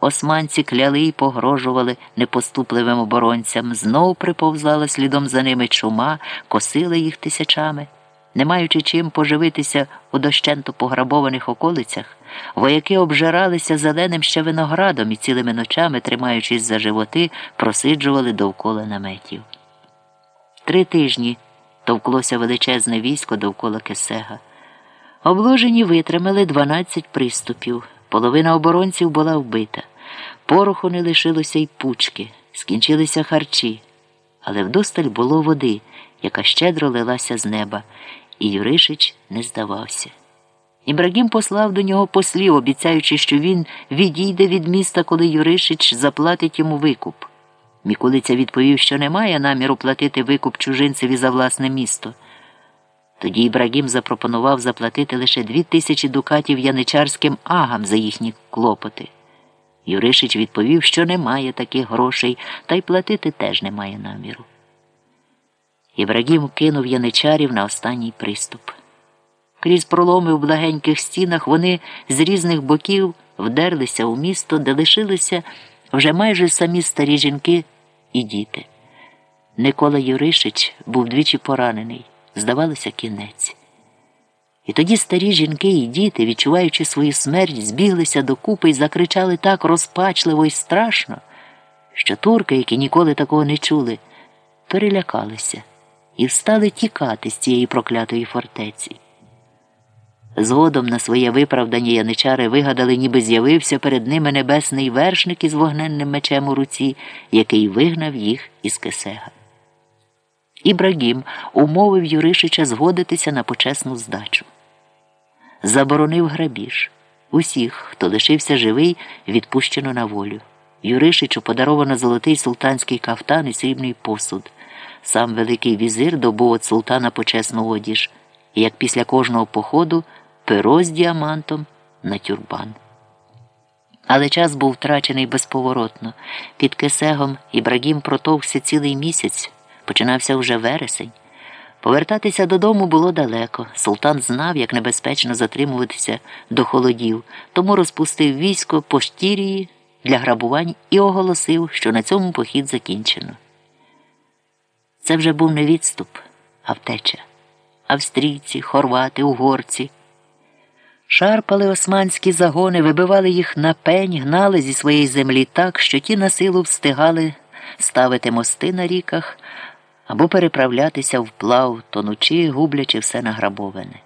Османці кляли й погрожували непоступливим оборонцям, знов приповзала слідом за ними чума, косила їх тисячами. Не маючи чим поживитися у дощенто пограбованих околицях, вояки обжиралися зеленим ще виноградом і цілими ночами, тримаючись за животи, просиджували довкола наметів. Три тижні товклося величезне військо довкола Кесега. Обложені витримали 12 приступів. Половина оборонців була вбита. Пороху не лишилося й пучки, скінчилися харчі, але вдосталь було води, яка щедро лилася з неба, і Юришич не здавався. Ібрагім послав до нього послів, обіцяючи, що він відійде від міста, коли Юришич заплатить йому викуп. Мікулиця відповів, що немає наміру платити викуп чужинцеві за власне місто. Тоді Ібрагім запропонував заплатити лише дві тисячі дукатів яничарським агам за їхні клопоти. Юришич відповів, що немає таких грошей, та й платити теж немає наміру. Ібрагім кинув яничарів на останній приступ. Крізь проломи в благеньких стінах вони з різних боків вдерлися у місто, де лишилися вже майже самі старі жінки і діти. Никола Юришич був двічі поранений здавалося, кінець. І тоді старі жінки і діти, відчуваючи свою смерть, збіглися докупи і закричали так розпачливо і страшно, що турки, які ніколи такого не чули, перелякалися і встали тікати з цієї проклятої фортеці. Згодом на своє виправдання яничари вигадали, ніби з'явився перед ними небесний вершник із вогненним мечем у руці, який вигнав їх із кесега. Ібрагім умовив Юришича згодитися на почесну здачу. Заборонив грабіж. Усіх, хто лишився живий, відпущено на волю. Юришичу подаровано золотий султанський кафтан і срібний посуд. Сам Великий візир добув від султана почесну одіж, і як після кожного походу перо з діамантом на тюрбан. Але час був втрачений безповоротно. Під кисегом Ібрагім протовкся цілий місяць. Починався уже вересень. Повертатися додому було далеко. Султан знав, як небезпечно затримуватися до холодів, тому розпустив військо по штірії для грабувань і оголосив, що на цьому похід закінчено. Це вже був не відступ, а втеча. Австрійці, хорвати, угорці. Шарпали османські загони, вибивали їх на пень, гнали зі своєї землі так, що ті на силу встигали ставити мости на ріках або переправлятися вплав, тонучи, гублячи все награбоване.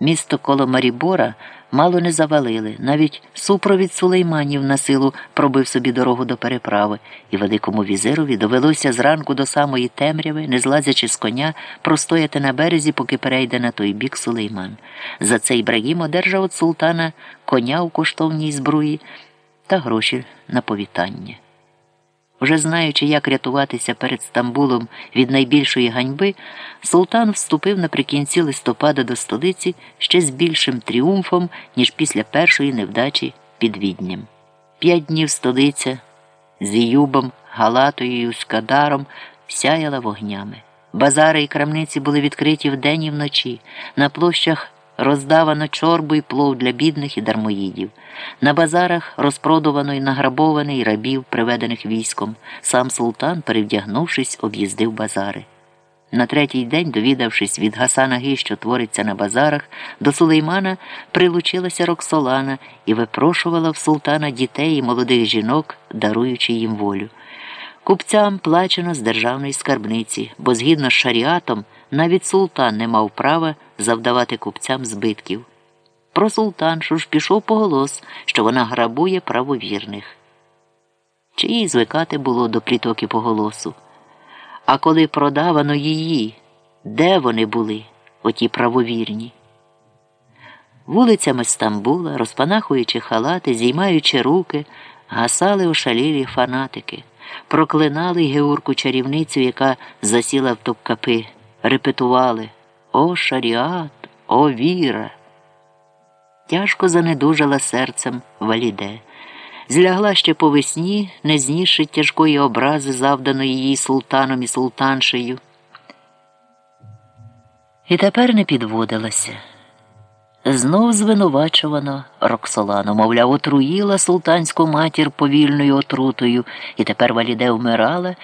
Місто коло Марібора мало не завалили, навіть супровід сулейманів на силу пробив собі дорогу до переправи, і великому візирові довелося зранку до самої темряви, не злазячи з коня, простояти на березі, поки перейде на той бік сулейман. За це Ібрагім одержав від султана коня у коштовній збруї та гроші на повітання. Уже знаючи, як рятуватися перед Стамбулом від найбільшої ганьби, султан вступив наприкінці листопада до столиці ще з більшим тріумфом, ніж після першої невдачі під Відням. П'ять днів столиця з Іюбом, Галатою і Ускадаром сяяла вогнями. Базари і крамниці були відкриті вдень і вночі. На площах роздавано чорбу і плов для бідних і дармоїдів. На базарах розпродувано і награбований рабів, приведених військом. Сам султан, перевдягнувшись, об'їздив базари. На третій день, довідавшись від Гасана Ги, що твориться на базарах, до Сулеймана прилучилася Роксолана і випрошувала в султана дітей і молодих жінок, даруючи їм волю. Купцям плачено з державної скарбниці, бо згідно з шаріатом навіть султан не мав права завдавати купцям збитків. Про султаншу ж пішов поголос, що вона грабує правовірних. Чи їй звикати було до плітоки поголосу? А коли продавано її, де вони були, оті правовірні? Вулицями Стамбула, розпанахуючи халати, зіймаючи руки, гасали ошалілі фанатики, проклинали Георку чарівницю, яка засіла в топкапи, репетували О шаріат, о віра! Тяжко занедужала серцем валіде. Злягла ще по весні, не знісши тяжкої образи, завданої їй султаном і султаншею. І тепер не підводилася. Знов звинувачувано. Роксолану, мовляв, отруїла султанську матір повільною отрутою, і тепер Валіде вмирала,